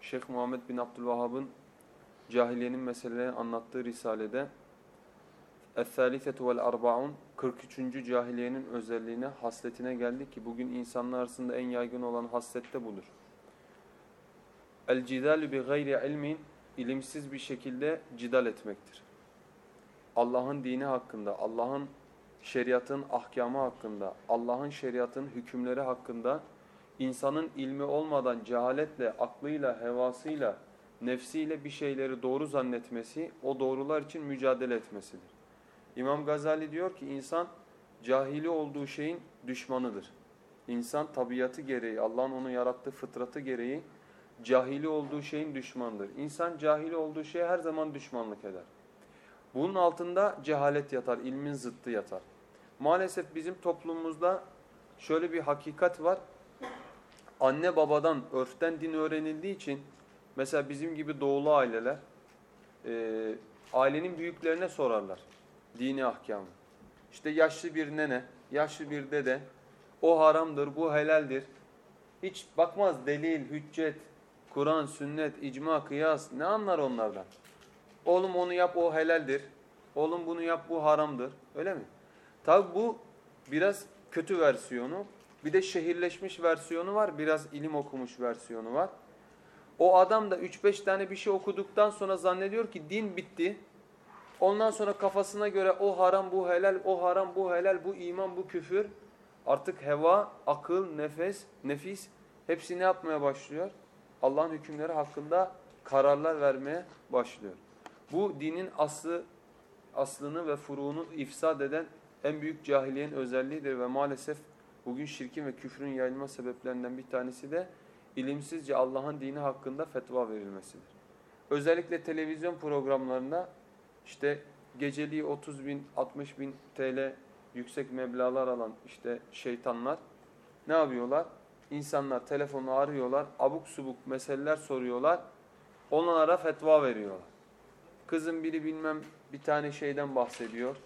Şeyh Muhammed bin Abdülvahhab'ın cahiliyenin meselelerini anlattığı risalede vel Arba'un 43. cahiliyenin özelliğine, hasletine geldi ki bugün insanlar arasında en yaygın olan haslet de budur. El-cidalü bi gayri ilmin ilimsiz bir şekilde cidal etmektir. Allah'ın dini hakkında, Allah'ın şeriatın ahkamı hakkında, Allah'ın şeriatın hükümleri hakkında insanın ilmi olmadan cehaletle, aklıyla, hevasıyla, nefsiyle bir şeyleri doğru zannetmesi, o doğrular için mücadele etmesidir. İmam Gazali diyor ki insan cahili olduğu şeyin düşmanıdır. İnsan tabiatı gereği, Allah'ın onu yarattığı fıtratı gereği cahili olduğu şeyin düşmanıdır. İnsan cahili olduğu şeye her zaman düşmanlık eder. Bunun altında cehalet yatar, ilmin zıttı yatar. Maalesef bizim toplumumuzda şöyle bir hakikat var anne babadan, örften din öğrenildiği için mesela bizim gibi doğulu aileler e, ailenin büyüklerine sorarlar dini ahkamı. İşte yaşlı bir nene, yaşlı bir dede o haramdır, bu helaldir. Hiç bakmaz delil, hüccet, Kur'an, sünnet, icma, kıyas ne anlar onlardan? Oğlum onu yap o helaldir. Oğlum bunu yap bu haramdır. Öyle mi? Tabi bu biraz kötü versiyonu. Bir de şehirleşmiş versiyonu var. Biraz ilim okumuş versiyonu var. O adam da 3-5 tane bir şey okuduktan sonra zannediyor ki din bitti. Ondan sonra kafasına göre o haram bu helal, o haram bu helal, bu iman bu küfür. Artık heva, akıl, nefes, nefis hepsi ne yapmaya başlıyor? Allah'ın hükümleri hakkında kararlar vermeye başlıyor. Bu dinin aslı, aslını ve furuğunu ifsad eden en büyük cahiliyenin özelliğidir ve maalesef Bugün şirkin ve küfrün yayılma sebeplerinden bir tanesi de ilimsizce Allah'ın dini hakkında fetva verilmesidir. Özellikle televizyon programlarında işte geceliği 30 bin, 60 bin TL yüksek meblalar alan işte şeytanlar ne yapıyorlar? İnsanlar telefonu arıyorlar, abuk subuk meseleler soruyorlar, onlara fetva veriyorlar. Kızın biri bilmem bir tane şeyden bahsediyor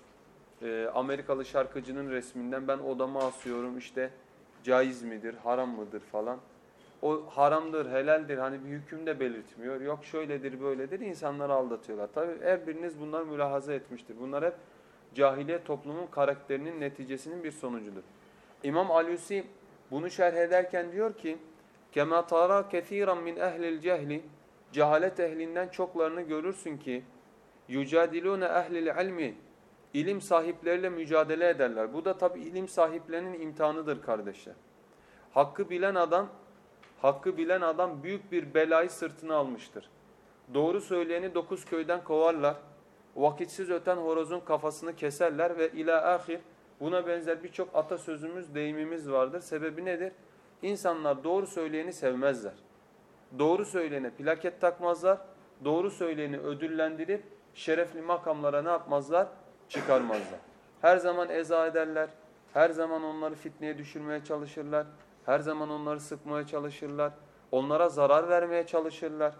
e, Amerikalı şarkıcının resminden ben odama asıyorum işte caiz midir, haram mıdır falan. O haramdır, helaldir hani bir hüküm de belirtmiyor. Yok şöyledir, böyledir insanları aldatıyorlar. Tabi her biriniz bunlar mülahaza etmiştir. Bunlar hep cahiliye toplumun karakterinin neticesinin bir sonucudur. İmam Alusi bunu şerh ederken diyor ki كَمَا تَرَى كَثِيرًا مِنْ اَهْلِ الْجَهْلِ Cehalet ehlinden çoklarını görürsün ki يُجَادِلُونَ اَهْلِ الْعِلْمِ ilim sahipleriyle mücadele ederler. Bu da tabi ilim sahiplerinin imtihanıdır kardeşler. Hakkı bilen adam, hakkı bilen adam büyük bir belayı sırtına almıştır. Doğru söyleyeni dokuz köyden kovarlar. Vakitsiz öten horozun kafasını keserler ve ila ahir buna benzer birçok atasözümüz, deyimimiz vardır. Sebebi nedir? İnsanlar doğru söyleyeni sevmezler. Doğru söyleyene plaket takmazlar. Doğru söyleyeni ödüllendirip şerefli makamlara ne yapmazlar? Çıkarmazlar. Her zaman eza ederler. Her zaman onları fitneye düşürmeye çalışırlar. Her zaman onları sıkmaya çalışırlar. Onlara zarar vermeye çalışırlar.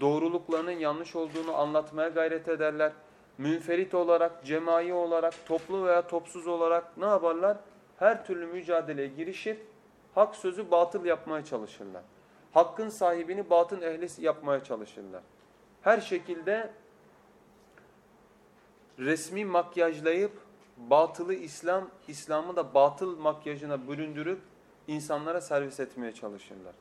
Doğruluklarının yanlış olduğunu anlatmaya gayret ederler. Münferit olarak, cemai olarak, toplu veya topsuz olarak ne yaparlar? Her türlü mücadeleye girişir. Hak sözü batıl yapmaya çalışırlar. Hakkın sahibini batın ehli yapmaya çalışırlar. Her şekilde resmi makyajlayıp batılı İslam, İslam'ı da batıl makyajına büründürüp insanlara servis etmeye çalışırlar.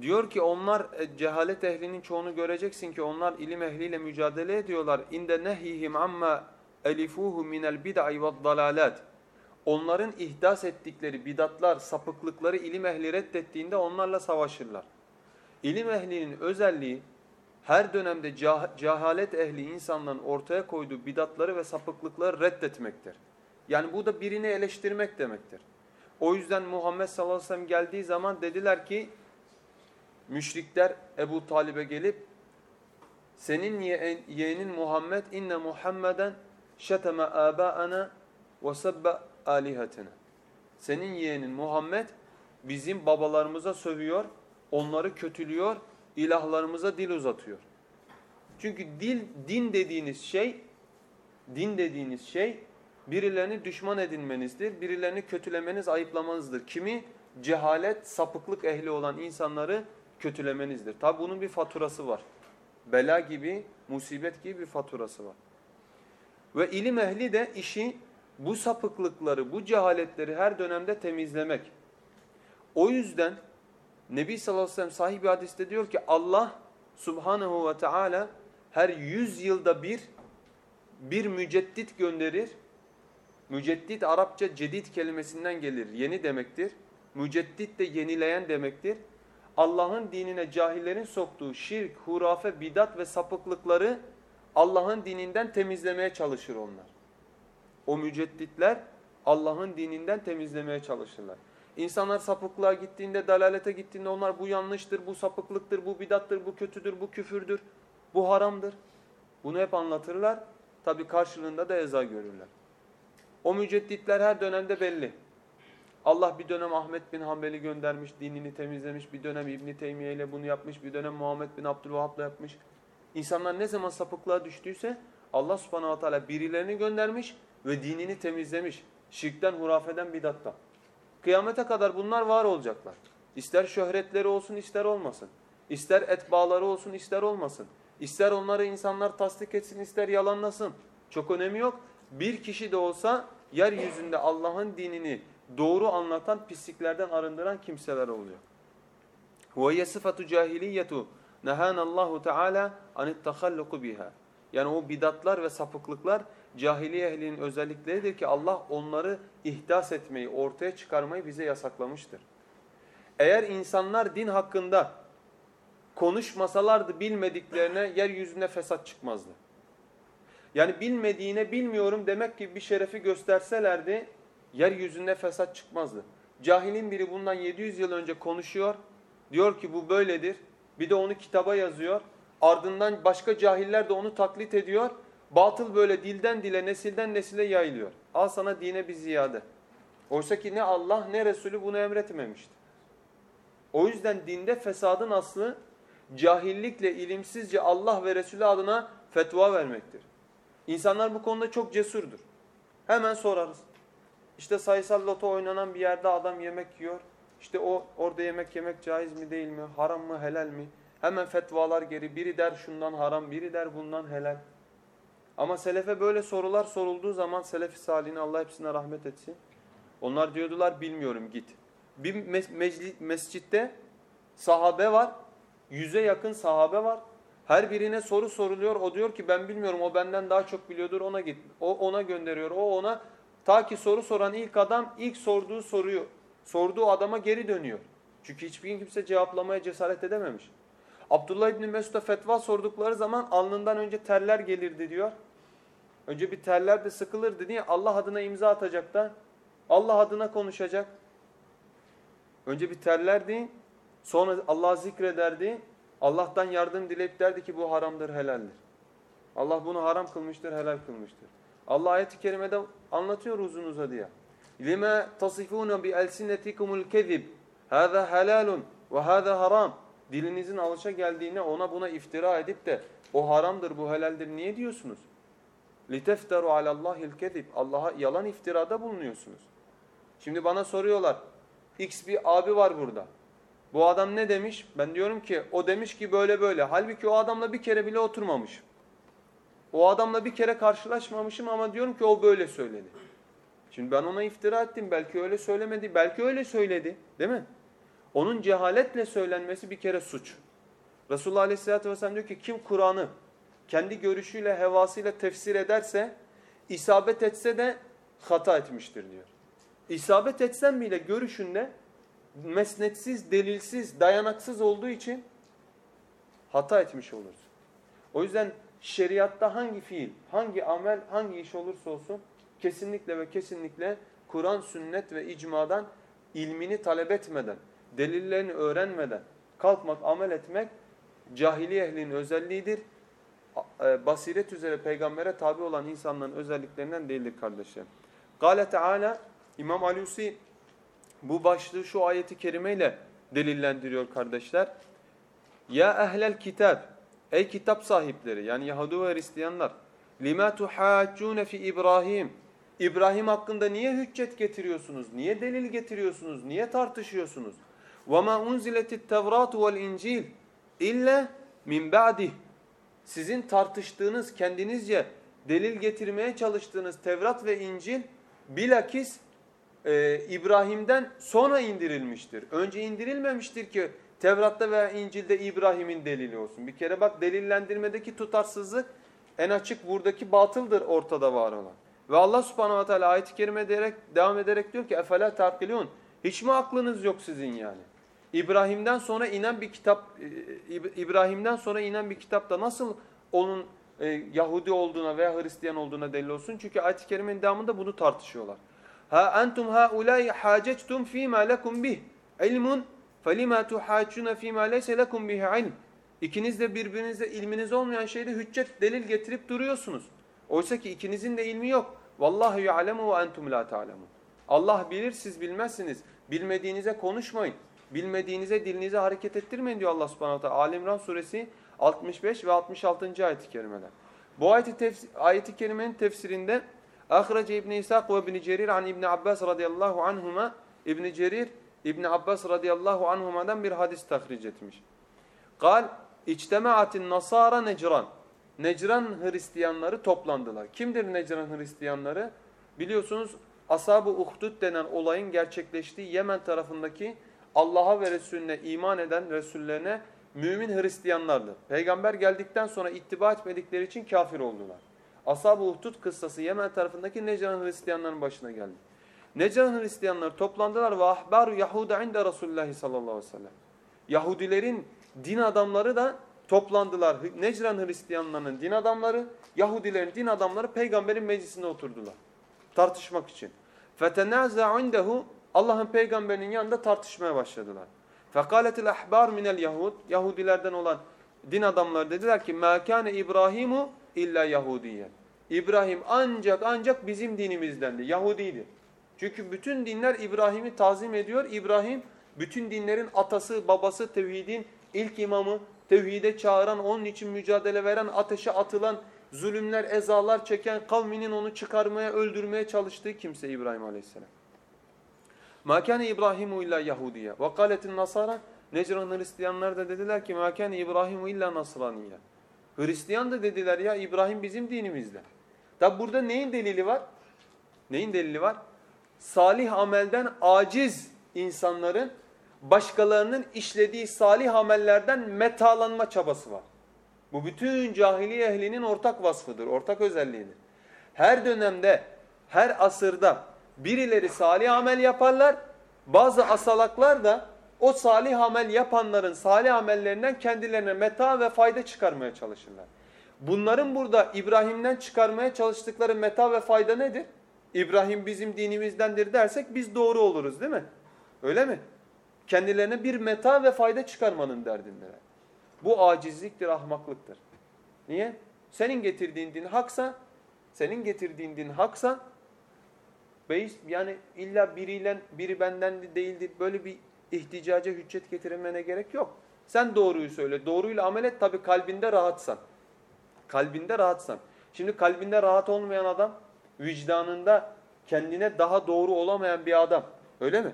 Diyor ki onlar e, cehalet ehlinin çoğunu göreceksin ki onlar ilim ehliyle mücadele ediyorlar. İnde nehihim amma elifuhu minel bid'i ve dalalat. Onların ihdas ettikleri bidatlar, sapıklıkları ilim ehli reddettiğinde onlarla savaşırlar. İlim ehlinin özelliği her dönemde cah cehalet ehli insanların ortaya koyduğu bidatları ve sapıklıkları reddetmektir. Yani bu da birini eleştirmek demektir. O yüzden Muhammed sallallahu aleyhi ve sellem geldiği zaman dediler ki müşrikler Ebu Talib'e gelip senin yeğenin Muhammed inne Muhammeden şeteme âbâena ve sebbe âlihetine. Senin yeğenin Muhammed bizim babalarımıza sövüyor, onları kötülüyor, ilahlarımıza dil uzatıyor. Çünkü dil, din dediğiniz şey, din dediğiniz şey birilerini düşman edinmenizdir, birilerini kötülemeniz, ayıplamanızdır. Kimi? Cehalet, sapıklık ehli olan insanları kötülemenizdir. Tabi bunun bir faturası var. Bela gibi, musibet gibi bir faturası var. Ve ilim ehli de işi bu sapıklıkları, bu cehaletleri her dönemde temizlemek. O yüzden Nebi sallallahu aleyhi ve sellem sahih bir hadiste diyor ki Allah subhanehu ve teala her yüz yılda bir bir müceddit gönderir. Müceddit Arapça cedid kelimesinden gelir. Yeni demektir. Müceddit de yenileyen demektir. Allah'ın dinine cahillerin soktuğu şirk, hurafe, bidat ve sapıklıkları Allah'ın dininden temizlemeye çalışır onlar. O mücedditler Allah'ın dininden temizlemeye çalışırlar. İnsanlar sapıklığa gittiğinde, dalalete gittiğinde onlar bu yanlıştır, bu sapıklıktır, bu bidattır, bu kötüdür, bu küfürdür, bu haramdır. Bunu hep anlatırlar. Tabi karşılığında da eza görürler. O mücedditler her dönemde belli. Allah bir dönem Ahmet bin Hanbel'i göndermiş, dinini temizlemiş. Bir dönem İbn Teymiye ile bunu yapmış. Bir dönem Muhammed bin Abdülvahhab'la yapmış. İnsanlar ne zaman sapıklığa düştüyse Allah subhanahu teala birilerini göndermiş ve dinini temizlemiş. Şirkten, hurafeden, bidattan. Kıyamete kadar bunlar var olacaklar. İster şöhretleri olsun ister olmasın. İster etbaları olsun ister olmasın. İster onları insanlar tasdik etsin ister yalanlasın. Çok önemi yok. Bir kişi de olsa yeryüzünde Allah'ın dinini doğru anlatan pisliklerden arındıran kimseler oluyor. وَهِيَ صِفَةُ جَاهِلِيَّةُ نَهَانَ اللّٰهُ تَعَالَى عَنِ التَّخَلُّقُ بِهَا Yani o bidatlar ve sapıklıklar cahiliye ehlinin özellikleridir ki Allah onları ihdas etmeyi, ortaya çıkarmayı bize yasaklamıştır. Eğer insanlar din hakkında konuşmasalardı bilmediklerine yeryüzünde fesat çıkmazdı. Yani bilmediğine bilmiyorum demek gibi bir şerefi gösterselerdi yeryüzünde fesat çıkmazdı. Cahilin biri bundan 700 yıl önce konuşuyor. Diyor ki bu böyledir. Bir de onu kitaba yazıyor. Ardından başka cahiller de onu taklit ediyor. Batıl böyle dilden dile, nesilden nesile yayılıyor. Al sana dine bir ziyade. Oysa ki ne Allah ne Resulü bunu emretmemişti. O yüzden dinde fesadın aslı cahillikle, ilimsizce Allah ve Resulü adına fetva vermektir. İnsanlar bu konuda çok cesurdur. Hemen sorarız. İşte sayısal loto oynanan bir yerde adam yemek yiyor. İşte o orada yemek yemek caiz mi değil mi? Haram mı helal mi? Hemen fetvalar geri. Biri der şundan haram, biri der bundan helal. Ama selefe böyle sorular sorulduğu zaman selefi salihine Allah hepsine rahmet etsin. Onlar diyordular bilmiyorum git. Bir mes mescitte sahabe var. Yüze yakın sahabe var. Her birine soru soruluyor. O diyor ki ben bilmiyorum o benden daha çok biliyordur ona git. O ona gönderiyor. O ona ta ki soru soran ilk adam ilk sorduğu soruyu sorduğu adama geri dönüyor. Çünkü hiçbir kimse cevaplamaya cesaret edememiş. Abdullah İbni Mesud'a fetva sordukları zaman alnından önce terler gelirdi diyor. Önce bir terler de sıkılırdı diye Allah adına imza atacak da Allah adına konuşacak. Önce bir terlerdi. Sonra Allah'ı zikrederdi. Allah'tan yardım dileyip derdi ki bu haramdır, helaldir. Allah bunu haram kılmıştır, helal kılmıştır. Allah ayet-i kerimede anlatıyor uzun uzadıya. لِمَا تَصِفُونَ بِأَلْسِنَتِكُمُ الْكَذِبِ هَذَا هَلَالٌ وَهَذَا haram. Dilinizin alışa geldiğine ona buna iftira edip de o haramdır, bu helaldir niye diyorsunuz? لِتَفْتَرُوا عَلَى اللّٰهِ الْكَذِبِ Allah'a yalan iftirada bulunuyorsunuz. Şimdi bana soruyorlar. X bir abi var burada. Bu adam ne demiş? Ben diyorum ki o demiş ki böyle böyle. Halbuki o adamla bir kere bile oturmamış. O adamla bir kere karşılaşmamışım ama diyorum ki o böyle söyledi. Şimdi ben ona iftira ettim. Belki öyle söylemedi. Belki öyle söyledi. Değil mi? Onun cehaletle söylenmesi bir kere suç. Resulullah Aleyhisselatü Vesselam diyor ki kim Kur'an'ı kendi görüşüyle, hevasıyla tefsir ederse, isabet etse de hata etmiştir diyor. İsabet etsen bile görüşünde mesnetsiz, delilsiz, dayanaksız olduğu için hata etmiş olursun. O yüzden şeriatta hangi fiil, hangi amel, hangi iş olursa olsun kesinlikle ve kesinlikle Kur'an, sünnet ve icmadan ilmini talep etmeden, delillerini öğrenmeden kalkmak, amel etmek cahiliye ehlinin özelliğidir. E, basiret üzere peygambere tabi olan insanların özelliklerinden değildir kardeşlerim. Gale Teala İmam Alusi bu başlığı şu ayeti kerimeyle delillendiriyor kardeşler. Ya ehlel kitab ey kitap sahipleri yani Yahudi ve Hristiyanlar lima tuhaccune fi İbrahim İbrahim hakkında niye hüccet getiriyorsunuz? Niye delil getiriyorsunuz? Niye tartışıyorsunuz? وَمَا اُنْزِلَتِ التَّوْرَاتُ وَالْاِنْجِيلِ illa min ba'dih. Sizin tartıştığınız, kendinizce delil getirmeye çalıştığınız Tevrat ve İncil bilakis e, İbrahim'den sonra indirilmiştir. Önce indirilmemiştir ki Tevrat'ta veya İncil'de İbrahim'in delili olsun. Bir kere bak delillendirmedeki tutarsızlık en açık buradaki batıldır ortada var olan. Ve Allah subhanahu wa ta'ala ayet-i kerime diyerek, devam ederek diyor ki efela takilun. Hiç mi aklınız yok sizin yani? İbrahim'den sonra inen bir kitap e, İbrahim'den sonra inen bir kitapta nasıl onun e, Yahudi olduğuna veya Hristiyan olduğuna delil olsun? Çünkü ayet-i kerimenin devamında bunu tartışıyorlar. Ha entum haulâi hâcectum fîmâ lekum bih ilmun felîmâ tuhâccûne fîmâ leyse lekum bih ilm. İkiniz de birbirinize ilminiz olmayan şeyde hüccet delil getirip duruyorsunuz. Oysa ki ikinizin de ilmi yok. Vallahu ya'lemu ve entum la ta'lemun. Allah bilir siz bilmezsiniz. Bilmediğinize konuşmayın. Bilmediğinize dilinize hareket ettirmeyin diyor Allah subhanahu teala. Ali İmran suresi 65 ve 66. ayet-i kerimeler. Bu ayeti, ayeti kerimenin tefsirinde Ahrece İbni İshak ve İbni Cerir an İbni Abbas radıyallahu anhuma İbni Cerir İbni Abbas radıyallahu anhuma'dan bir hadis tahric etmiş. Kal İçtemaatin nasara necran. Necran Hristiyanları toplandılar. Kimdir Necran Hristiyanları? Biliyorsunuz Ashab-ı Uhdud denen olayın gerçekleştiği Yemen tarafındaki Allah'a ve Resulüne iman eden Resullerine mümin Hristiyanlardı. Peygamber geldikten sonra ittiba etmedikleri için kafir oldular. Ashab-ı Uhdud kıssası Yemen tarafındaki Necran Hristiyanların başına geldi. Necran Hristiyanlar toplandılar ve ahbaru Yahuda inde Resulullah sallallahu aleyhi ve sellem. Yahudilerin din adamları da toplandılar. Necran Hristiyanlarının din adamları, Yahudilerin din adamları peygamberin meclisine oturdular. Tartışmak için. فَتَنَازَ عِنْدَهُ Allah'ın peygamberinin yanında tartışmaya başladılar. Fekaletil ahbar minel Yahud. Yahudilerden olan din adamları dediler ki mekane İbrahimu illa Yahudiyen. İbrahim ancak ancak bizim dinimizdendi. Yahudiydi. Çünkü bütün dinler İbrahim'i tazim ediyor. İbrahim bütün dinlerin atası, babası, tevhidin ilk imamı, tevhide çağıran, onun için mücadele veren, ateşe atılan, zulümler, ezalar çeken, kavminin onu çıkarmaya, öldürmeye çalıştığı kimse İbrahim Aleyhisselam. Ma kana İbrahimu illa Yahudiye. Kâletin Nasara Necran Hristiyanlar da dediler ki ma kana İbrahimu illa Nasraniye. Hristiyan da dediler ya İbrahim bizim dinimizde. Tabi burada neyin delili var? Neyin delili var? Salih amelden aciz insanların başkalarının işlediği salih amellerden metalanma çabası var. Bu bütün cahiliye ehlinin ortak vasfıdır, ortak özelliğidir. Her dönemde, her asırda birileri salih amel yaparlar, bazı asalaklar da o salih amel yapanların salih amellerinden kendilerine meta ve fayda çıkarmaya çalışırlar. Bunların burada İbrahim'den çıkarmaya çalıştıkları meta ve fayda nedir? İbrahim bizim dinimizdendir dersek biz doğru oluruz değil mi? Öyle mi? Kendilerine bir meta ve fayda çıkarmanın derdindeler. Bu acizliktir, ahmaklıktır. Niye? Senin getirdiğin din haksa, senin getirdiğin din haksa, beis, yani illa biriyle biri benden değildir böyle bir ihticaca hüccet getirmene gerek yok. Sen doğruyu söyle. Doğruyla amel et tabi kalbinde rahatsan. Kalbinde rahatsan. Şimdi kalbinde rahat olmayan adam vicdanında kendine daha doğru olamayan bir adam. Öyle mi?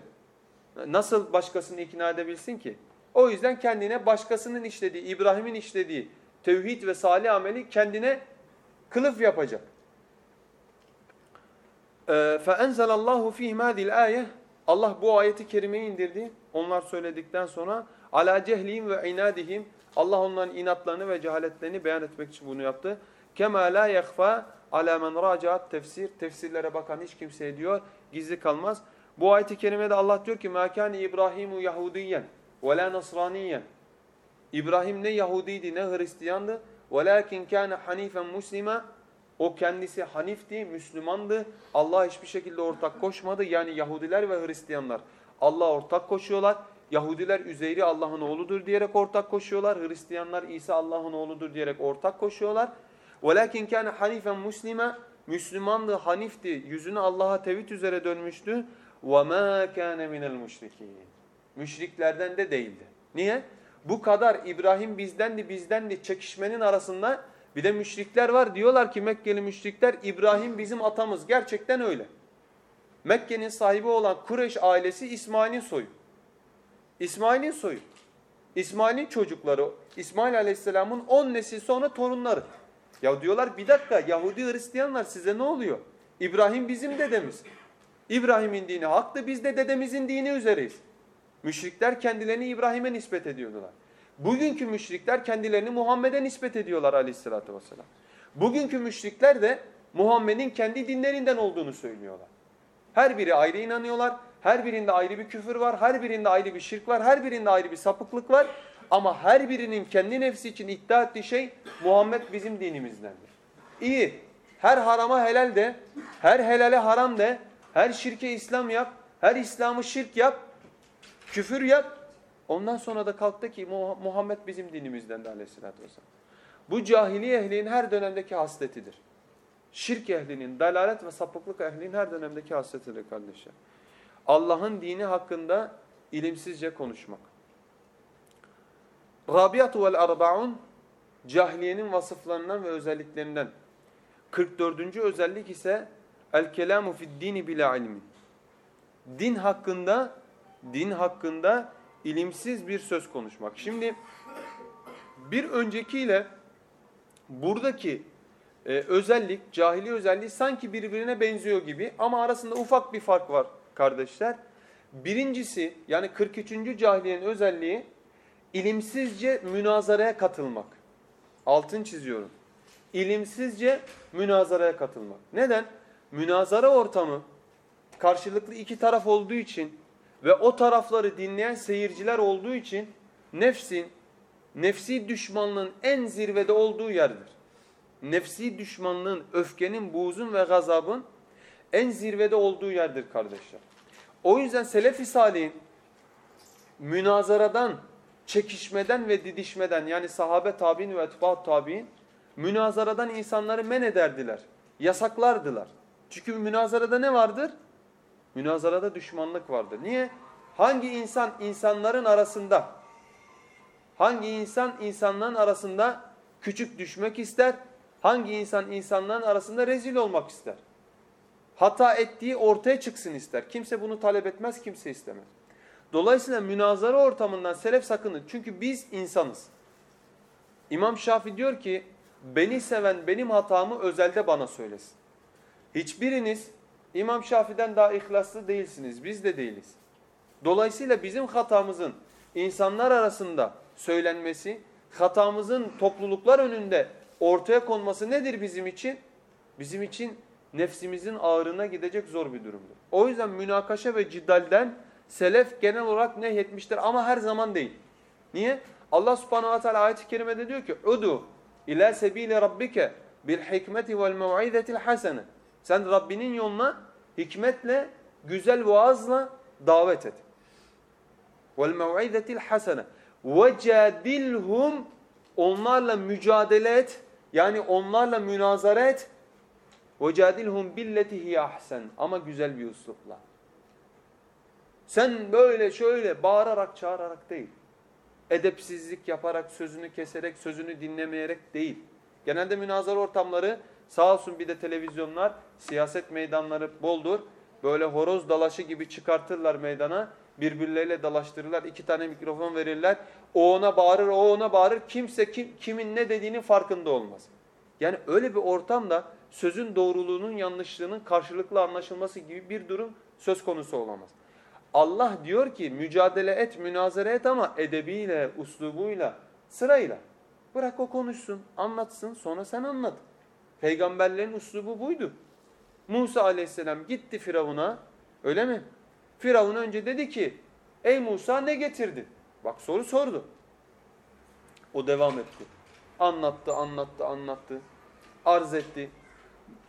Nasıl başkasını ikna edebilsin ki? O yüzden kendine başkasının işlediği, İbrahim'in işlediği tevhid ve salih ameli kendine kılıf yapacak. فَاَنْزَلَ اللّٰهُ ف۪يهِ مَا ذِي الْآيَةِ Allah bu ayeti kerimeyi indirdi. Onlar söyledikten sonra ala cehlihim ve inadihim Allah onların inatlarını ve cehaletlerini beyan etmek için bunu yaptı. Kema la yahfa ala men racaat tefsir. Tefsirlere bakan hiç kimseye diyor gizli kalmaz. Bu ayeti kerimede Allah diyor ki ma kana İbrahimu Yahudiyen ve la Nasraniyen. İbrahim ne Yahudiydi ne Hristiyandı. Velakin kana hanifen muslima. O kendisi Hanifti, Müslümandı. Allah hiçbir şekilde ortak koşmadı. Yani Yahudiler ve Hristiyanlar Allah ortak koşuyorlar. Yahudiler Üzeyri Allah'ın oğludur diyerek ortak koşuyorlar. Hristiyanlar İsa Allah'ın oğludur diyerek ortak koşuyorlar. وَلَكِنْ كَانَ حَنِيفًا مُسْلِمًا Müslümandı, Hanifti, yüzünü Allah'a tevhid üzere dönmüştü. وَمَا كَانَ مِنَ الْمُشْرِكِينَ Müşriklerden de değildi. Niye? Bu kadar İbrahim bizdendi, bizdendi çekişmenin arasında bir de müşrikler var. Diyorlar ki Mekkeli müşrikler İbrahim bizim atamız. Gerçekten öyle. Mekke'nin sahibi olan Kureyş ailesi İsmail'in soyu. İsmail'in soyu. İsmail'in çocukları, İsmail Aleyhisselam'ın 10 nesil sonra torunları. Ya diyorlar bir dakika Yahudi Hristiyanlar size ne oluyor? İbrahim bizim dedemiz. İbrahim'in dini haktı biz de dedemizin dini üzereyiz. Müşrikler kendilerini İbrahim'e nispet ediyordular. Bugünkü müşrikler kendilerini Muhammed'e nispet ediyorlar aleyhissalatü vesselam. Bugünkü müşrikler de Muhammed'in kendi dinlerinden olduğunu söylüyorlar. Her biri ayrı inanıyorlar. Her birinde ayrı bir küfür var. Her birinde ayrı bir şirk var. Her birinde ayrı bir sapıklık var. Ama her birinin kendi nefsi için iddia ettiği şey Muhammed bizim dinimizdendir. İyi. Her harama helal de, her helale haram de, her şirke İslam yap, her İslam'ı şirk yap, küfür yap. Ondan sonra da kalktı ki Muhammed bizim dinimizden de aleyhissalatü vesselam. Bu cahiliye ehlinin her dönemdeki hasletidir. Şirk ehlinin, dalalet ve sapıklık ehlinin her dönemdeki hasletidir kardeşler. Allah'ın dini hakkında ilimsizce konuşmak. Rabiatu vel arbaun cahiliyenin vasıflarından ve özelliklerinden. 44. özellik ise el kelamu fid dini bila ilmin. Din hakkında din hakkında ilimsiz bir söz konuşmak. Şimdi bir öncekiyle buradaki e, özellik, cahili özelliği sanki birbirine benziyor gibi ama arasında ufak bir fark var kardeşler. Birincisi yani 43. cahiliyenin özelliği ilimsizce münazaraya katılmak. Altın çiziyorum. İlimsizce münazaraya katılmak. Neden? Münazara ortamı karşılıklı iki taraf olduğu için ve o tarafları dinleyen seyirciler olduğu için nefsin, nefsi düşmanlığın en zirvede olduğu yerdir. Nefsi düşmanlığın, öfkenin, buğzun ve gazabın en zirvede olduğu yerdir kardeşler. O yüzden Selefi Salih'in münazaradan, çekişmeden ve didişmeden yani sahabe tabi'in ve etbaat tabi'in münazaradan insanları men ederdiler. Yasaklardılar. Çünkü münazarada ne vardır? Münazarada düşmanlık vardır. Niye? Hangi insan insanların arasında hangi insan insanların arasında küçük düşmek ister? Hangi insan insanların arasında rezil olmak ister? Hata ettiği ortaya çıksın ister. Kimse bunu talep etmez, kimse istemez. Dolayısıyla münazara ortamından selef sakının. Çünkü biz insanız. İmam Şafi diyor ki, beni seven benim hatamı özelde bana söylesin. Hiçbiriniz İmam Şafi'den daha ihlaslı değilsiniz. Biz de değiliz. Dolayısıyla bizim hatamızın insanlar arasında söylenmesi, hatamızın topluluklar önünde ortaya konması nedir bizim için? Bizim için nefsimizin ağrına gidecek zor bir durumdur. O yüzden münakaşa ve ciddalden selef genel olarak nehyetmiştir ama her zaman değil. Niye? Allah subhanahu wa ta'ala ayet-i kerimede diyor ki Udu ila sebile rabbike bil hikmeti vel mev'izetil hasene. Sen Rabbinin yoluna hikmetle, güzel vaazla davet et. Hasene. Ve cadilhum onlarla mücadele et. Yani onlarla münazara et. Billeti hiye ahsen. Ama güzel bir üslupla. Sen böyle şöyle bağırarak çağırarak değil. Edepsizlik yaparak, sözünü keserek, sözünü dinlemeyerek değil. Genelde münazara ortamları sağ olsun bir de televizyonlar, siyaset meydanları boldur. Böyle horoz dalaşı gibi çıkartırlar meydana. Birbirleriyle dalaştırırlar. iki tane mikrofon verirler. O ona bağırır, o ona bağırır. Kimse kim, kimin ne dediğinin farkında olmaz. Yani öyle bir ortamda sözün doğruluğunun yanlışlığının karşılıklı anlaşılması gibi bir durum söz konusu olamaz. Allah diyor ki mücadele et, münazara et ama edebiyle, uslubuyla, sırayla. Bırak o konuşsun, anlatsın, sonra sen anlat. Peygamberlerin uslubu buydu. Musa aleyhisselam gitti Firavun'a, öyle mi? Firavun önce dedi ki, ey Musa ne getirdin? Bak soru sordu. O devam etti. Anlattı, anlattı, anlattı. Arz etti.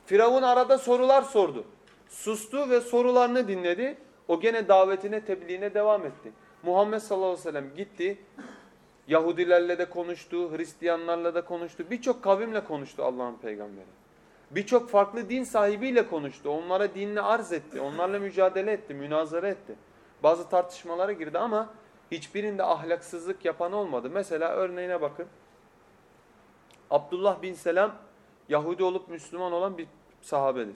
Firavun arada sorular sordu. Sustu ve sorularını dinledi. O gene davetine, tebliğine devam etti. Muhammed sallallahu aleyhi ve sellem gitti. Yahudilerle de konuştu, Hristiyanlarla da konuştu. Birçok kavimle konuştu Allah'ın peygamberi. Birçok farklı din sahibiyle konuştu. Onlara dinini arz etti. Onlarla mücadele etti, münazara etti. Bazı tartışmalara girdi ama hiçbirinde ahlaksızlık yapan olmadı. Mesela örneğine bakın. Abdullah bin Selam Yahudi olup Müslüman olan bir sahabedir.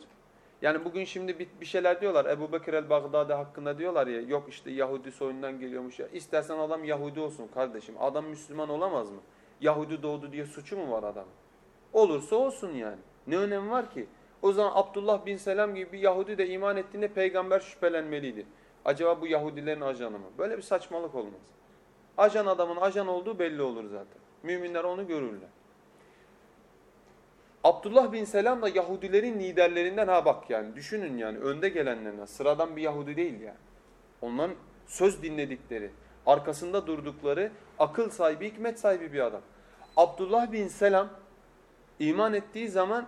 Yani bugün şimdi bir, bir şeyler diyorlar. Ebu Bekir el-Baghdadi hakkında diyorlar ya yok işte Yahudi soyundan geliyormuş ya. İstersen adam Yahudi olsun kardeşim. Adam Müslüman olamaz mı? Yahudi doğdu diye suçu mu var adam? Olursa olsun yani. Ne önemi var ki? O zaman Abdullah bin Selam gibi bir Yahudi de iman ettiğinde peygamber şüphelenmeliydi. Acaba bu Yahudilerin ajanı mı? Böyle bir saçmalık olmaz. Ajan adamın ajan olduğu belli olur zaten. Müminler onu görürler. Abdullah bin Selam da Yahudilerin liderlerinden ha bak yani düşünün yani önde gelenlerine sıradan bir Yahudi değil yani. Onların söz dinledikleri, arkasında durdukları, akıl sahibi, hikmet sahibi bir adam. Abdullah bin Selam iman ettiği zaman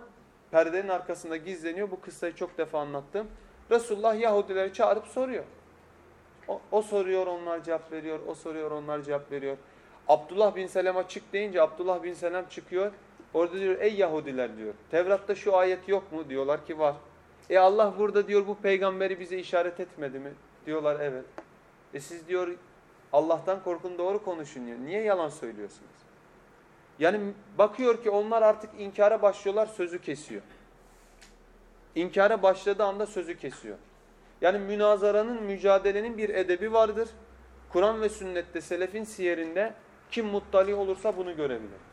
perdenin arkasında gizleniyor. Bu kıssayı çok defa anlattım. Resulullah Yahudileri çağırıp soruyor. O, o soruyor, onlar cevap veriyor. O soruyor, onlar cevap veriyor. Abdullah bin Selam'a çık deyince Abdullah bin Selam çıkıyor. Orada diyor ey Yahudiler diyor. Tevrat'ta şu ayet yok mu? Diyorlar ki var. E Allah burada diyor bu peygamberi bize işaret etmedi mi? Diyorlar evet. E siz diyor Allah'tan korkun doğru konuşun diyor. Niye yalan söylüyorsunuz? Yani bakıyor ki onlar artık inkara başlıyorlar sözü kesiyor. İnkara başladığı anda sözü kesiyor. Yani münazaranın, mücadelenin bir edebi vardır. Kur'an ve sünnette, selefin siyerinde kim muttali olursa bunu görebilir.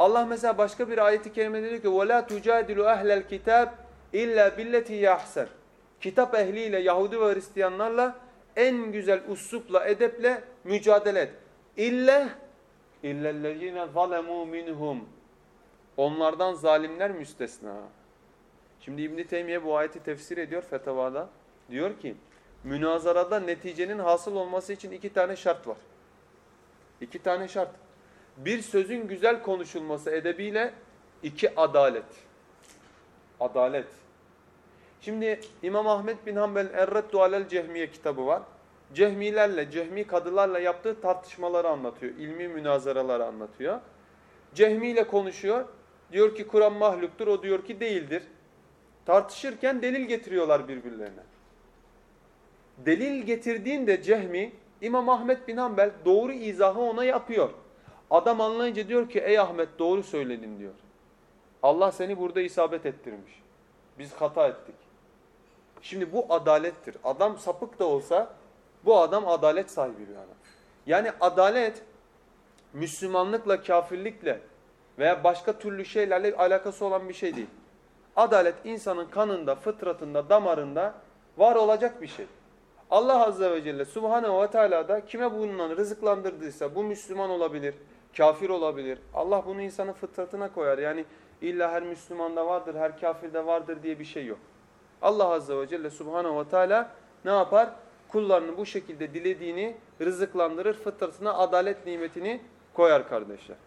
Allah mesela başka bir ayeti kerimede diyor ki وَلَا تُجَادِلُوا اَهْلَ الْكِتَابِ اِلَّا بِالَّتِي يَحْسَنْ Kitap ehliyle, Yahudi ve Hristiyanlarla en güzel uslupla, edeple mücadele et. İlle illellezine zalemu minhum. Onlardan zalimler müstesna. Şimdi İbn Teymiye bu ayeti tefsir ediyor fetavada. Diyor ki münazarada neticenin hasıl olması için iki tane şart var. İki tane şart. Bir sözün güzel konuşulması edebiyle iki adalet. Adalet. Şimdi İmam Ahmet bin Hanbel Erreddu alel Cehmiye kitabı var. Cehmilerle, Cehmi kadılarla yaptığı tartışmaları anlatıyor. ilmi münazaraları anlatıyor. Cehmi ile konuşuyor. Diyor ki Kur'an mahluktur, o diyor ki değildir. Tartışırken delil getiriyorlar birbirlerine. Delil getirdiğinde Cehmi, İmam Ahmet bin Hanbel doğru izahı ona yapıyor. Adam anlayınca diyor ki ey Ahmet doğru söyledin diyor. Allah seni burada isabet ettirmiş. Biz hata ettik. Şimdi bu adalettir. Adam sapık da olsa bu adam adalet sahibi bir adam. Yani adalet Müslümanlıkla, kafirlikle veya başka türlü şeylerle alakası olan bir şey değil. Adalet insanın kanında, fıtratında, damarında var olacak bir şey. Allah Azze ve Celle Subhanehu ve Teala da kime bununla rızıklandırdıysa bu Müslüman olabilir, kafir olabilir. Allah bunu insanın fıtratına koyar. Yani illa her Müslümanda vardır, her kafirde vardır diye bir şey yok. Allah Azze ve Celle Subhanehu ve Teala ne yapar? Kullarını bu şekilde dilediğini rızıklandırır, fıtratına adalet nimetini koyar kardeşler.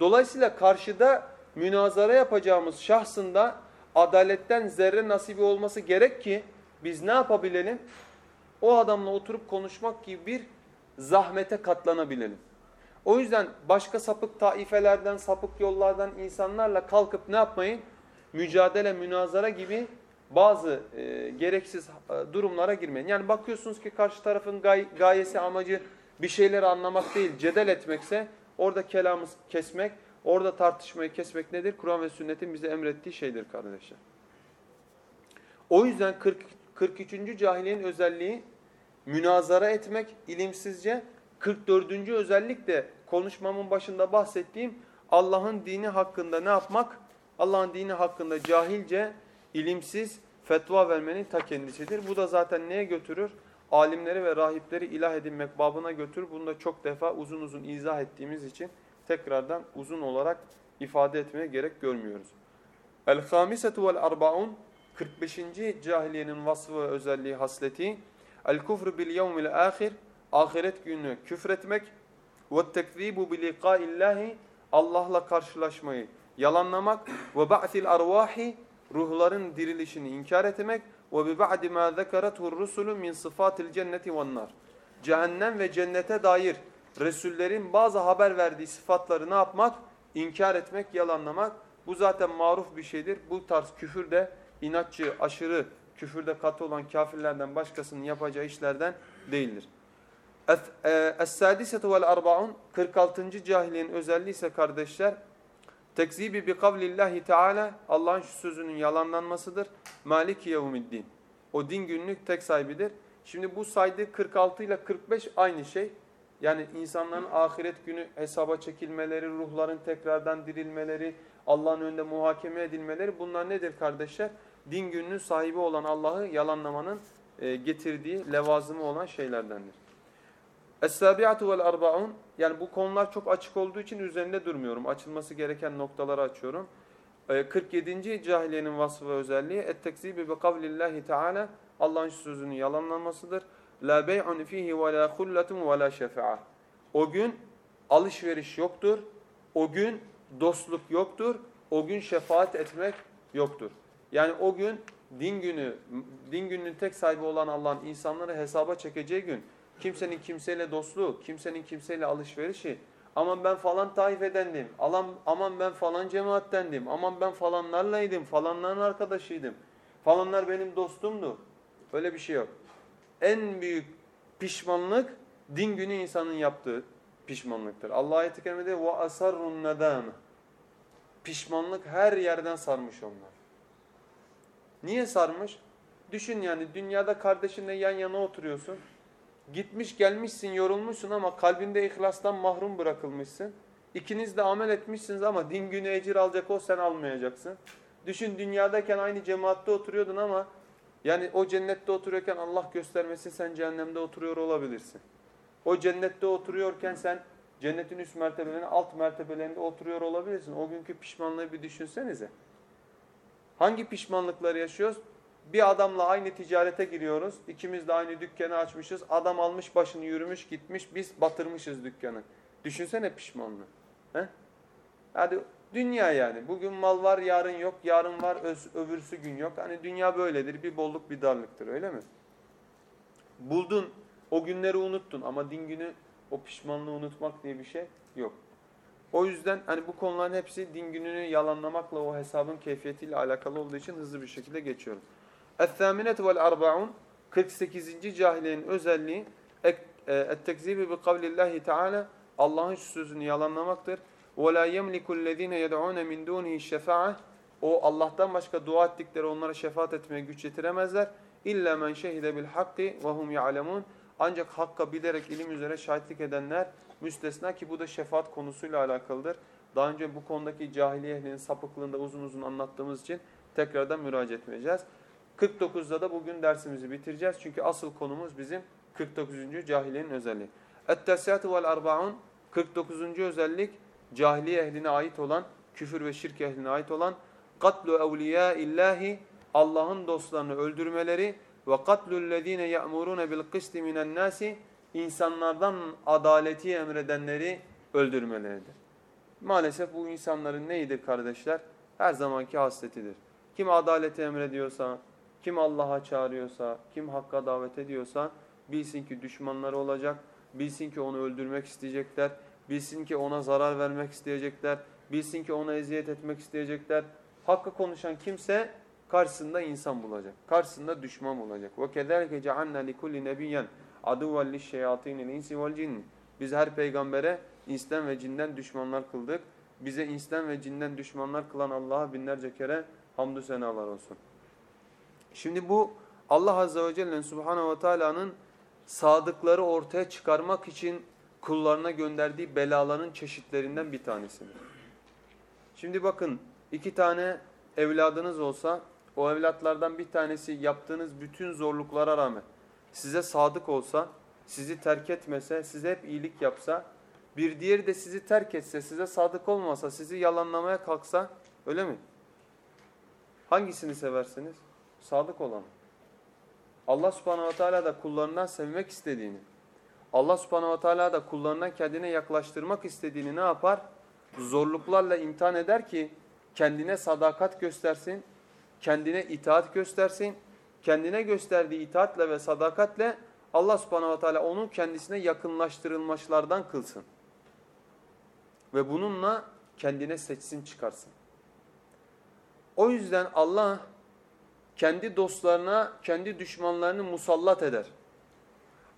Dolayısıyla karşıda münazara yapacağımız şahsında adaletten zerre nasibi olması gerek ki biz ne yapabilelim? O adamla oturup konuşmak gibi bir zahmete katlanabilelim. O yüzden başka sapık taifelerden, sapık yollardan insanlarla kalkıp ne yapmayın? Mücadele, münazara gibi bazı e, gereksiz e, durumlara girmeyin. Yani bakıyorsunuz ki karşı tarafın gay gayesi, amacı bir şeyleri anlamak değil, cedel etmekse orada kelamı kesmek, orada tartışmayı kesmek nedir? Kur'an ve sünnetin bize emrettiği şeydir kardeşler. O yüzden 40, 43. cahiliyenin özelliği münazara etmek ilimsizce. 44. özellik de konuşmamın başında bahsettiğim Allah'ın dini hakkında ne yapmak? Allah'ın dini hakkında cahilce, ilimsiz fetva vermenin ta kendisidir. Bu da zaten neye götürür? alimleri ve rahipleri ilah edinmek babına götürür. Bunu da çok defa uzun uzun izah ettiğimiz için tekrardan uzun olarak ifade etmeye gerek görmüyoruz. El-hamisetu vel arbaun 45. cahiliyenin vasfı özelliği hasleti el kufru bil yevmil ahir ahiret günü küfretmek ve tekzibu bi liqaillahi Allah'la karşılaşmayı yalanlamak ve ba'sil arvahi ruhların dirilişini inkar etmek ve bi ba'di ma zekerethu rusulu min sıfatil cenneti ven nar. Cehennem ve cennete dair Resullerin bazı haber verdiği sıfatları ne yapmak? İnkar etmek, yalanlamak. Bu zaten maruf bir şeydir. Bu tarz küfür de inatçı, aşırı küfürde katı olan kafirlerden başkasının yapacağı işlerden değildir. Es-sadisetu vel arba'un 46. cahiliyenin özelliği ise kardeşler tekzibi bi kavlillahi teala Allah'ın şu sözünün yalanlanmasıdır. Maliki yevmiddin. O din günlük tek sahibidir. Şimdi bu saydığı 46 ile 45 aynı şey. Yani insanların ahiret günü hesaba çekilmeleri, ruhların tekrardan dirilmeleri, Allah'ın önünde muhakeme edilmeleri bunlar nedir kardeşler? Din gününün sahibi olan Allah'ı yalanlamanın e, getirdiği levazımı olan şeylerdendir. Es-sabi'atu vel arba'un yani bu konular çok açık olduğu için üzerinde durmuyorum. Açılması gereken noktaları açıyorum. 47. cahiliyenin vasfı ve özelliği et-tekzibi bi kavlillahi teala Allah'ın sözünün yalanlanmasıdır. La bey'un fihi ve la hulletun ve la şefa'a. O gün alışveriş yoktur. O gün dostluk yoktur. O gün şefaat etmek yoktur. Yani o gün din günü, din gününün tek sahibi olan Allah'ın insanları hesaba çekeceği gün kimsenin kimseyle dostluğu, kimsenin kimseyle alışverişi, aman ben falan taifedendim, aman, aman ben falan cemaattendim, aman ben falanlarlaydım, falanların arkadaşıydım, falanlar benim dostumdu. Öyle bir şey yok. En büyük pişmanlık din günü insanın yaptığı pişmanlıktır. Allah ayet-i kerimede وَاَسَرُّ النَّدَامِ Pişmanlık her yerden sarmış onlar. Niye sarmış? Düşün yani dünyada kardeşinle yan yana oturuyorsun. Gitmiş gelmişsin yorulmuşsun ama kalbinde ihlastan mahrum bırakılmışsın. İkiniz de amel etmişsiniz ama din günü ecir alacak o sen almayacaksın. Düşün dünyadayken aynı cemaatte oturuyordun ama yani o cennette oturuyorken Allah göstermesin sen cehennemde oturuyor olabilirsin. O cennette oturuyorken sen cennetin üst mertebelerinin alt mertebelerinde oturuyor olabilirsin. O günkü pişmanlığı bir düşünsenize. Hangi pişmanlıkları yaşıyoruz? Bir adamla aynı ticarete giriyoruz. İkimiz de aynı dükkanı açmışız. Adam almış başını yürümüş gitmiş. Biz batırmışız dükkanı. Düşünsene pişmanlığı. Hadi dünya yani. Bugün mal var yarın yok. Yarın var öbürsü gün yok. Hani dünya böyledir. Bir bolluk bir darlıktır öyle mi? Buldun o günleri unuttun ama din günü o pişmanlığı unutmak diye bir şey yok. O yüzden hani bu konuların hepsi din gününü yalanlamakla o hesabın keyfiyetiyle alakalı olduğu için hızlı bir şekilde geçiyorum. Es-saminetu vel arba'un 48. cahiliyenin özelliği et-tekzibi bi kavlillahi teala Allah'ın sözünü yalanlamaktır. Ve la yemliku'llezine yed'un min dunihi şefa'a o Allah'tan başka dua ettikleri onlara şefaat etmeye güç yetiremezler. İlla men şehide bil hakki ve hum ya'lemun. Ancak hakka bilerek ilim üzere şahitlik edenler müstesna ki bu da şefaat konusuyla alakalıdır. Daha önce bu konudaki cahiliye ehlinin sapıklığında uzun uzun anlattığımız için tekrardan müracaat etmeyeceğiz. 49'da da bugün dersimizi bitireceğiz. Çünkü asıl konumuz bizim 49. cahiliyenin özelliği. Et-tesiyatü vel arba'un 49. özellik cahiliye ehline ait olan, küfür ve şirk ehline ait olan katlu evliya illahi Allah'ın dostlarını öldürmeleri ve katlullezine ya'muruna bil kısti minen nasi insanlardan adaleti emredenleri öldürmeleridir. Maalesef bu insanların neyidir kardeşler? Her zamanki hasletidir. Kim adaleti emrediyorsa, kim Allah'a çağırıyorsa, kim hakka davet ediyorsa bilsin ki düşmanları olacak, bilsin ki onu öldürmek isteyecekler, bilsin ki ona zarar vermek isteyecekler, bilsin ki ona eziyet etmek isteyecekler. Hakkı konuşan kimse karşısında insan bulacak. Karşısında düşman bulacak. وَكَذَلْكَ جَعَلْنَا لِكُلِّ نَبِيًّا عَدُوًا لِلشَّيَاطِينِ الْاِنْسِ وَالْجِنِّ Biz her peygambere insten ve cinden düşmanlar kıldık. Bize insten ve cinden düşmanlar kılan Allah'a binlerce kere hamdü senalar olsun. Şimdi bu Allah Azze ve Celle'nin Subhanahu ve Taala'nın sadıkları ortaya çıkarmak için kullarına gönderdiği belaların çeşitlerinden bir tanesidir. Şimdi bakın iki tane evladınız olsa o evlatlardan bir tanesi yaptığınız bütün zorluklara rağmen size sadık olsa, sizi terk etmese, size hep iyilik yapsa, bir diğeri de sizi terk etse, size sadık olmasa, sizi yalanlamaya kalksa, öyle mi? Hangisini seversiniz? Sadık olanı. Allah subhanahu ve teala da kullarından sevmek istediğini, Allah subhanahu ve teala da kullarından kendine yaklaştırmak istediğini ne yapar? Zorluklarla imtihan eder ki kendine sadakat göstersin, kendine itaat göstersin, kendine gösterdiği itaatle ve sadakatle Allah subhanahu ve teala onun kendisine yakınlaştırılmışlardan kılsın. Ve bununla kendine seçsin çıkarsın. O yüzden Allah kendi dostlarına, kendi düşmanlarını musallat eder.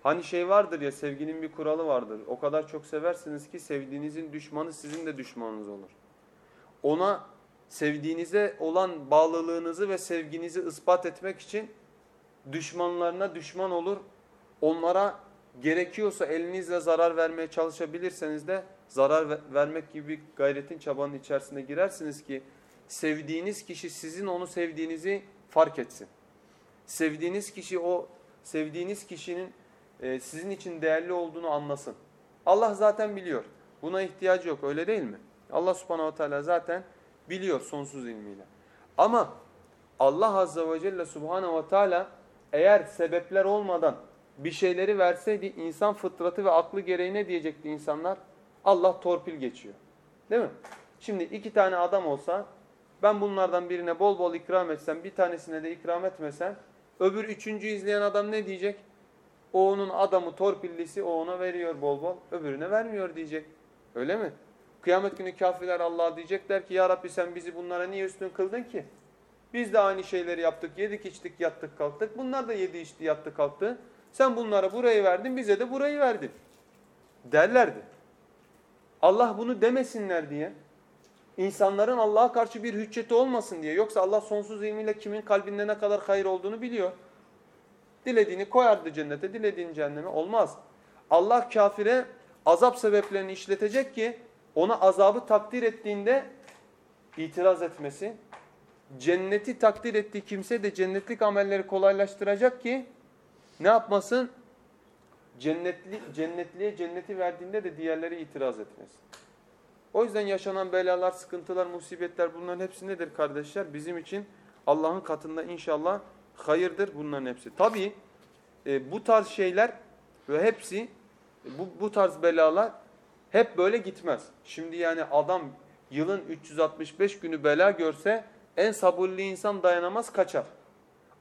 Hani şey vardır ya sevginin bir kuralı vardır. O kadar çok seversiniz ki sevdiğinizin düşmanı sizin de düşmanınız olur. Ona sevdiğinize olan bağlılığınızı ve sevginizi ispat etmek için düşmanlarına düşman olur. Onlara gerekiyorsa elinizle zarar vermeye çalışabilirseniz de zarar vermek gibi gayretin çabanın içerisine girersiniz ki sevdiğiniz kişi sizin onu sevdiğinizi fark etsin. Sevdiğiniz kişi o sevdiğiniz kişinin e, sizin için değerli olduğunu anlasın. Allah zaten biliyor. Buna ihtiyacı yok öyle değil mi? Allah subhanahu teala zaten biliyor sonsuz ilmiyle. Ama Allah azze ve celle subhanahu ve teala eğer sebepler olmadan bir şeyleri verseydi insan fıtratı ve aklı gereği ne diyecekti insanlar? Allah torpil geçiyor. Değil mi? Şimdi iki tane adam olsa ben bunlardan birine bol bol ikram etsem bir tanesine de ikram etmesem öbür üçüncü izleyen adam ne diyecek? O onun adamı torpillisi o ona veriyor bol bol öbürüne vermiyor diyecek. Öyle mi? Kıyamet günü kafirler Allah'a diyecekler ki ya Rabbi sen bizi bunlara niye üstün kıldın ki? Biz de aynı şeyleri yaptık, yedik içtik, yattık kalktık. Bunlar da yedi içti, yattı kalktı. Sen bunlara burayı verdin, bize de burayı verdin. Derlerdi. Allah bunu demesinler diye, insanların Allah'a karşı bir hücceti olmasın diye. Yoksa Allah sonsuz ilmiyle kimin kalbinde ne kadar hayır olduğunu biliyor. Dilediğini koyardı cennete, dilediğini cehenneme. Olmaz. Allah kafire azap sebeplerini işletecek ki ona azabı takdir ettiğinde itiraz etmesi, cenneti takdir ettiği kimse de cennetlik amelleri kolaylaştıracak ki ne yapmasın? Cennetli, cennetliye cenneti verdiğinde de diğerleri itiraz etmesin. O yüzden yaşanan belalar, sıkıntılar, musibetler bunların hepsi nedir kardeşler? Bizim için Allah'ın katında inşallah hayırdır bunların hepsi. Tabii e, bu tarz şeyler ve hepsi bu, bu tarz belalar hep böyle gitmez. Şimdi yani adam yılın 365 günü bela görse en sabırlı insan dayanamaz kaçar.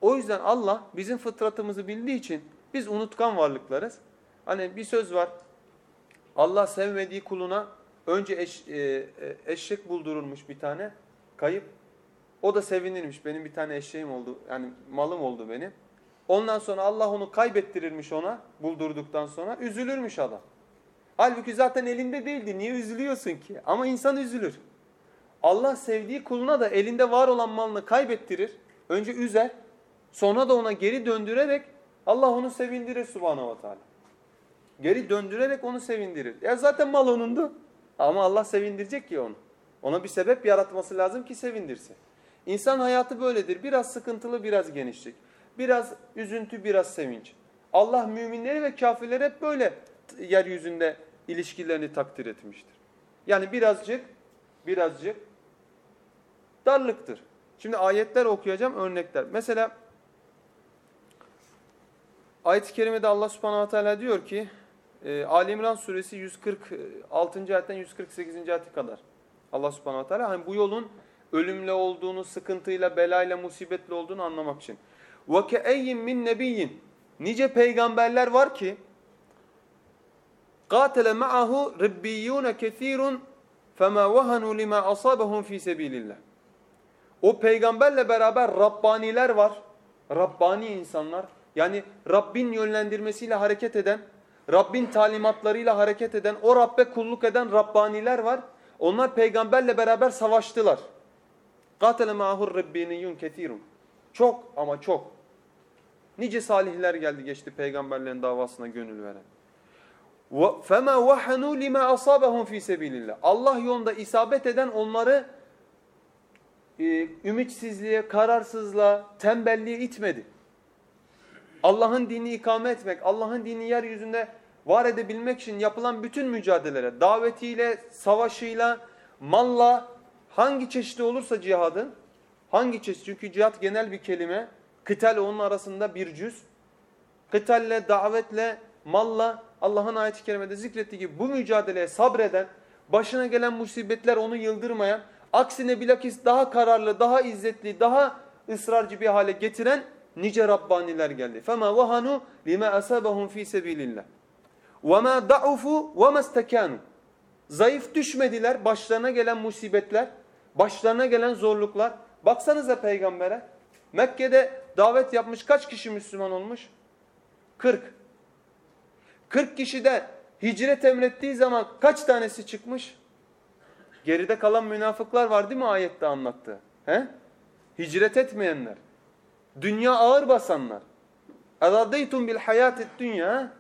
O yüzden Allah bizim fıtratımızı bildiği için biz unutkan varlıklarız. Hani bir söz var. Allah sevmediği kuluna önce eş, e, e, eşek buldurulmuş bir tane kayıp. O da sevinirmiş. Benim bir tane eşeğim oldu. Yani malım oldu benim. Ondan sonra Allah onu kaybettirirmiş ona buldurduktan sonra. Üzülürmüş adam. Halbuki zaten elinde değildi. Niye üzülüyorsun ki? Ama insan üzülür. Allah sevdiği kuluna da elinde var olan malını kaybettirir. Önce üzer. Sonra da ona geri döndürerek Allah onu sevindirir subhanahu wa ta'ala. Geri döndürerek onu sevindirir. Ya zaten mal onundu. Ama Allah sevindirecek ki onu. Ona bir sebep yaratması lazım ki sevindirsin. İnsan hayatı böyledir. Biraz sıkıntılı, biraz genişlik. Biraz üzüntü, biraz sevinç. Allah müminleri ve kafirleri hep böyle yeryüzünde ilişkilerini takdir etmiştir. Yani birazcık, birazcık darlıktır. Şimdi ayetler okuyacağım, örnekler. Mesela ayet-i kerimede Allah subhanahu teala diyor ki, e, Ali İmran suresi 146. ayetten 148. ayete kadar. Allah subhanahu teala hani bu yolun ölümle olduğunu, sıkıntıyla, belayla, musibetle olduğunu anlamak için. وَكَأَيِّمْ min nebiyyin Nice peygamberler var ki قَاتَلَ مَعَهُ رِبِّيُّونَ كَثِيرٌ فَمَا وَهَنُوا لِمَا أَصَابَهُمْ فِي سَب۪يلِ اللّٰهِ O peygamberle beraber Rabbaniler var. Rabbani insanlar. Yani Rabbin yönlendirmesiyle hareket eden, Rabbin talimatlarıyla hareket eden, o Rabbe kulluk eden Rabbaniler var. Onlar peygamberle beraber savaştılar. قَاتَلَ مَعَهُ الرَّبِّينِيُّنْ كَثِيرٌ Çok ama çok. Nice salihler geldi geçti peygamberlerin davasına gönül veren. فَمَا وَحَنُوا لِمَا أَصَابَهُمْ ف۪ي سَب۪يلِ Allah yolunda isabet eden onları e, ümitsizliğe, kararsızlığa, tembelliğe itmedi. Allah'ın dinini ikame etmek, Allah'ın dinini yeryüzünde var edebilmek için yapılan bütün mücadelelere, davetiyle, savaşıyla, malla, hangi çeşidi olursa cihadın, hangi çeşit? Çünkü cihat genel bir kelime, kıtal onun arasında bir cüz. Kıtalle, davetle, malla, Allah'ın ayet-i kerimede zikrettiği gibi bu mücadeleye sabreden, başına gelen musibetler onu yıldırmayan, aksine bilakis daha kararlı, daha izzetli, daha ısrarcı bir hale getiren nice Rabbaniler geldi. فَمَا وَهَنُوا لِمَا أَسَابَهُمْ ف۪ي سَب۪يلِ اللّٰهِ وَمَا دَعُفُوا وَمَا اسْتَكَانُوا Zayıf düşmediler başlarına gelen musibetler, başlarına gelen zorluklar. Baksanıza peygambere. Mekke'de davet yapmış kaç kişi Müslüman olmuş? 40. 40 kişide hicret emrettiği zaman kaç tanesi çıkmış? Geride kalan münafıklar var değil mi ayette anlattı? He? Hicret etmeyenler. Dünya ağır basanlar. اَرَضَيْتُمْ بِالْحَيَاتِ dünya.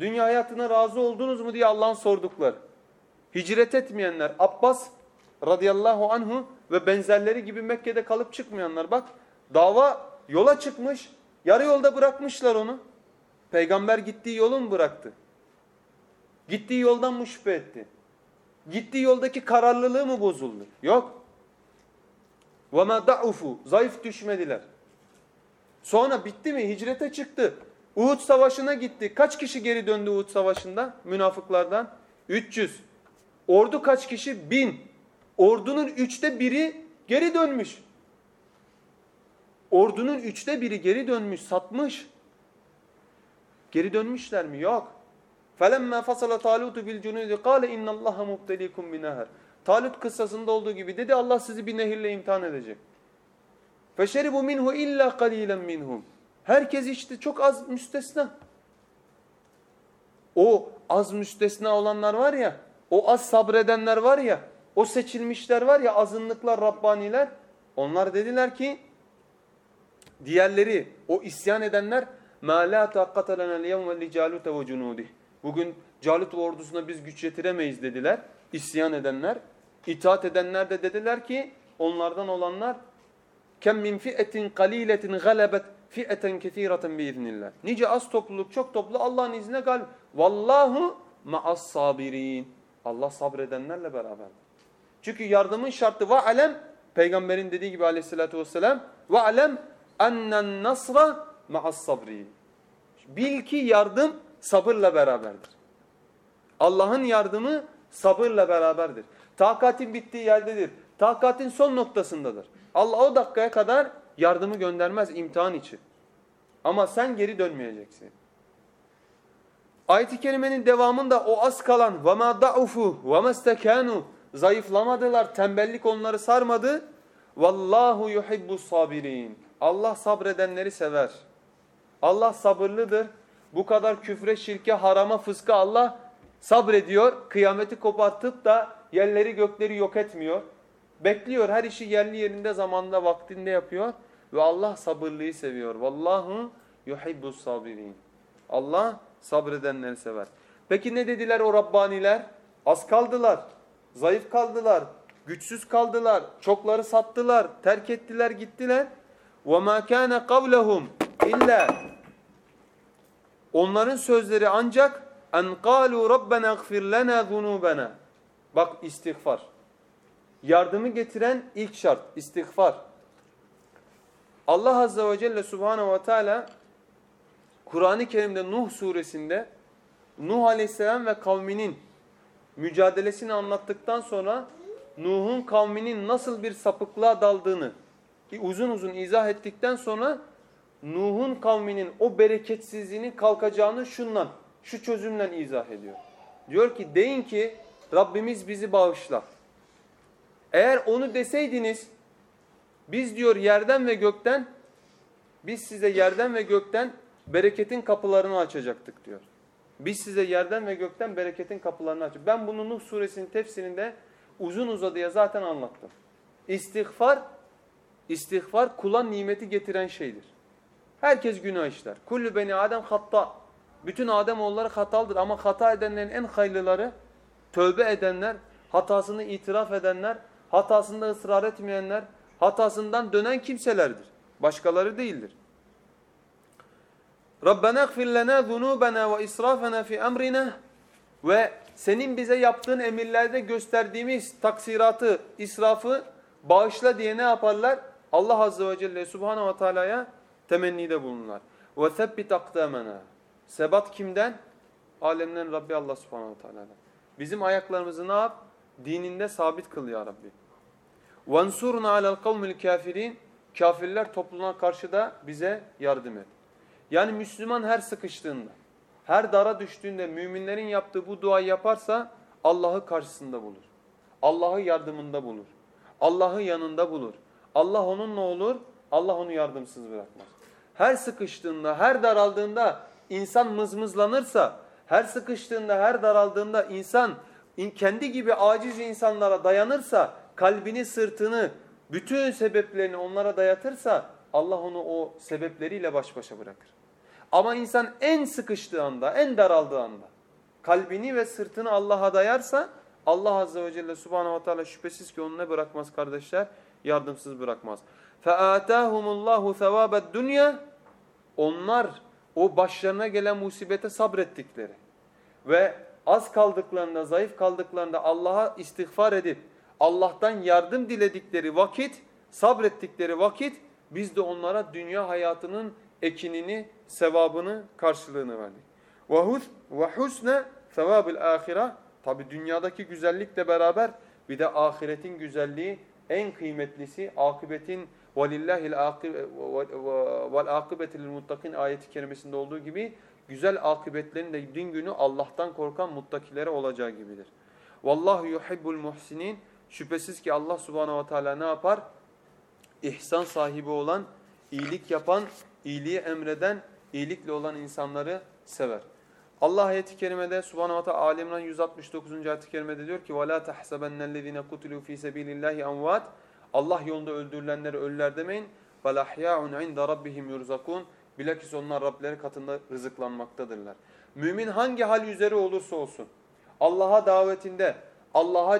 Dünya hayatına razı oldunuz mu diye Allah'ın sordukları. Hicret etmeyenler. Abbas radıyallahu anhu ve benzerleri gibi Mekke'de kalıp çıkmayanlar. Bak dava yola çıkmış. Yarı yolda bırakmışlar onu. Peygamber gittiği yolu mu bıraktı? Gittiği yoldan mı şüphe etti? Gittiği yoldaki kararlılığı mı bozuldu? Yok. وَمَا دَعُفُوا Zayıf düşmediler. Sonra bitti mi? Hicrete çıktı. Uhud savaşına gitti. Kaç kişi geri döndü Uhud savaşında? Münafıklardan. 300. Ordu kaç kişi? 1000. Ordunun üçte biri geri dönmüş. Ordunun üçte biri geri dönmüş, satmış. Geri dönmüşler mi? Yok. فَلَمَّا فَصَلَ طَالُوتُ بِالْجُنُودِ قَالَ اِنَّ اللّٰهَ مُبْتَلِيكُمْ بِنَهَرٍ Talut kıssasında olduğu gibi dedi Allah sizi bir nehirle imtihan edecek. فَشَرِبُوا minhu illa قَلِيلًا minhum. Herkes içti çok az müstesna. O az müstesna olanlar var ya, o az sabredenler var ya, o seçilmişler var ya azınlıklar, Rabbaniler. Onlar dediler ki diğerleri o isyan edenler مَا لَا تَقَّةَ لَنَا الْيَوْمَ لِجَالُوتَ وَجُنُودِهِ Bugün Calut ordusuna biz güç yetiremeyiz dediler. İsyan edenler. İtaat edenler de dediler ki onlardan olanlar kem min fi'etin qaliletin galebet fi'eten kesireten biiznillah. Nice az topluluk çok toplu Allah'ın izniyle galip. Vallahu ma'as sabirin. Allah sabredenlerle beraber. Çünkü yardımın şartı ve alem peygamberin dediği gibi aleyhissalatü vesselam ve alem ennen nasra ma'as sabrin. Bil ki yardım sabırla beraberdir. Allah'ın yardımı sabırla beraberdir. Takatin bittiği yerdedir. Takatin son noktasındadır. Allah o dakikaya kadar yardımı göndermez imtihan için. Ama sen geri dönmeyeceksin. Ayet-i kerimenin devamında o az kalan وَمَا دَعُفُوا وَمَا اسْتَكَانُوا Zayıflamadılar, tembellik onları sarmadı. Vallahu yuhibbu sabirin. Allah sabredenleri sever. Allah sabırlıdır. Bu kadar küfre, şirke, harama, fıska Allah sabrediyor. Kıyameti kopartıp da yerleri gökleri yok etmiyor. Bekliyor. Her işi yerli yerinde zamanda vaktinde yapıyor. Ve Allah sabırlıyı seviyor. Vallahu yuhibbu sabirin. Allah sabredenleri sever. Peki ne dediler o Rabbaniler? Az kaldılar. Zayıf kaldılar. Güçsüz kaldılar. Çokları sattılar. Terk ettiler gittiler. وَمَا كَانَ قَوْلَهُمْ illa Onların sözleri ancak en قَالُوا رَبَّنَا اغْفِرْ لَنَا ذُنُوبَنَا Bak istiğfar. Yardımı getiren ilk şart istiğfar. Allah Azze ve Celle Subhanahu ve Teala Kur'an-ı Kerim'de Nuh suresinde Nuh Aleyhisselam ve kavminin mücadelesini anlattıktan sonra Nuh'un kavminin nasıl bir sapıklığa daldığını uzun uzun izah ettikten sonra Nuh'un kavminin o bereketsizliğinin kalkacağını şundan, şu çözümle izah ediyor. Diyor ki deyin ki Rabbimiz bizi bağışla. Eğer onu deseydiniz biz diyor yerden ve gökten biz size yerden ve gökten bereketin kapılarını açacaktık diyor. Biz size yerden ve gökten bereketin kapılarını açacaktık. Ben bunu Nuh suresinin tefsirinde uzun uzadıya zaten anlattım. İstiğfar, istiğfar kula nimeti getiren şeydir. Herkes günah işler. Kullu beni Adem hatta. Bütün Adem oğulları hatalıdır ama hata edenlerin en hayırlıları tövbe edenler, hatasını itiraf edenler, hatasında ısrar etmeyenler, hatasından dönen kimselerdir. Başkaları değildir. Rabbena ighfir lana zunubana ve israfana fi emrina ve senin bize yaptığın emirlerde gösterdiğimiz taksiratı, israfı bağışla diye ne yaparlar? Allah Azze ve Celle Subhanahu ve Teala'ya temennide bulunurlar. Ve sebbit akdamena. Sebat kimden? Alemlerin Rabbi Allah Subhanahu ve Teala'dan. Bizim ayaklarımızı ne yap? Dininde sabit kıl ya Rabbi. وَانْصُرْنَا عَلَى الْقَوْمِ الْكَافِرِينَ Kafirler topluluğuna karşı da bize yardım et. Yani Müslüman her sıkıştığında, her dara düştüğünde müminlerin yaptığı bu duayı yaparsa Allah'ı karşısında bulur. Allah'ı yardımında bulur. Allah'ı yanında bulur. Allah onunla olur, Allah onu yardımsız bırakmaz. Her sıkıştığında, her daraldığında insan mızmızlanırsa, her sıkıştığında, her daraldığında insan in- kendi gibi aciz insanlara dayanırsa, kalbini, sırtını, bütün sebeplerini onlara dayatırsa Allah onu o sebepleriyle baş başa bırakır. Ama insan en sıkıştığı anda, en daraldığı anda kalbini ve sırtını Allah'a dayarsa Allah Azze ve Celle Subhanahu ve Teala şüphesiz ki onu ne bırakmaz kardeşler? Yardımsız bırakmaz. فَآتَاهُمُ اللّٰهُ ثَوَابَ الدُّنْيَا Onlar o başlarına gelen musibete sabrettikleri ve az kaldıklarında, zayıf kaldıklarında Allah'a istiğfar edip Allah'tan yardım diledikleri vakit, sabrettikleri vakit biz de onlara dünya hayatının ekinini, sevabını, karşılığını verdik. Vahus ve husne sevabil ahira. Tabi dünyadaki güzellikle beraber bir de ahiretin güzelliği en kıymetlisi akıbetin velillahil akib vel akibetil muttakin ayeti kerimesinde olduğu gibi güzel akıbetlerin de din günü Allah'tan korkan muttakilere olacağı gibidir. Vallahu yuhibbul muhsinin şüphesiz ki Allah subhanahu ve teala ne yapar? İhsan sahibi olan, iyilik yapan, iyiliği emreden, iyilikle olan insanları sever. Allah ayeti kerimede Subhanahu ve Ali İmran 169. ayet-i kerimede diyor ki: "Vela tahsabennellezine kutilu fi sabilillahi amwat." Allah yolunda öldürülenleri ölüler demeyin. "Belahyaun inde rabbihim yurzakun." Bilakis onlar Rableri katında rızıklanmaktadırlar. Mümin hangi hal üzere olursa olsun, Allah'a davetinde, Allah'a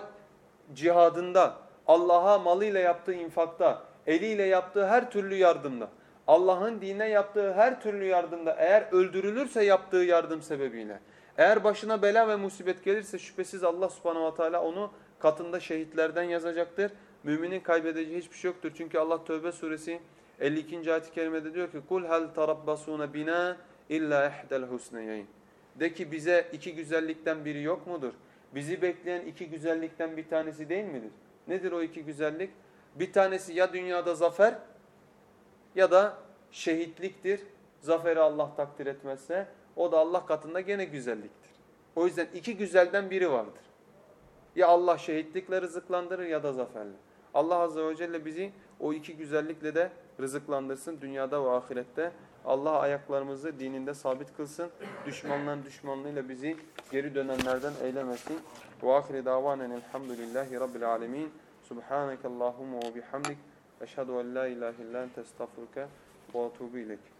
cihadında, Allah'a malıyla yaptığı infakta, eliyle yaptığı her türlü yardımda, Allah'ın dine yaptığı her türlü yardımda eğer öldürülürse yaptığı yardım sebebiyle, eğer başına bela ve musibet gelirse şüphesiz Allah subhanahu wa ta'ala onu katında şehitlerden yazacaktır. Müminin kaybedeceği hiçbir şey yoktur. Çünkü Allah Tövbe suresi 52. ayet-i kerimede diyor ki kul hal tarabbasuna bina illa ihdal husnayayn. De ki bize iki güzellikten biri yok mudur? Bizi bekleyen iki güzellikten bir tanesi değil midir? Nedir o iki güzellik? Bir tanesi ya dünyada zafer ya da şehitliktir. Zaferi Allah takdir etmezse o da Allah katında gene güzelliktir. O yüzden iki güzelden biri vardır. Ya Allah şehitlikle rızıklandırır ya da zaferle. Allah Azze ve Celle bizi o iki güzellikle de rızıklandırsın dünyada ve ahirette. Allah ayaklarımızı dininde sabit kılsın. Düşmanların düşmanlığıyla bizi geri dönenlerden eylemesin. Ve ahire davanen elhamdülillahi rabbil alemin. Subhaneke Allahumma ve bihamdik. Eşhedü en la ilahe illa ente ve etûbü ileyk.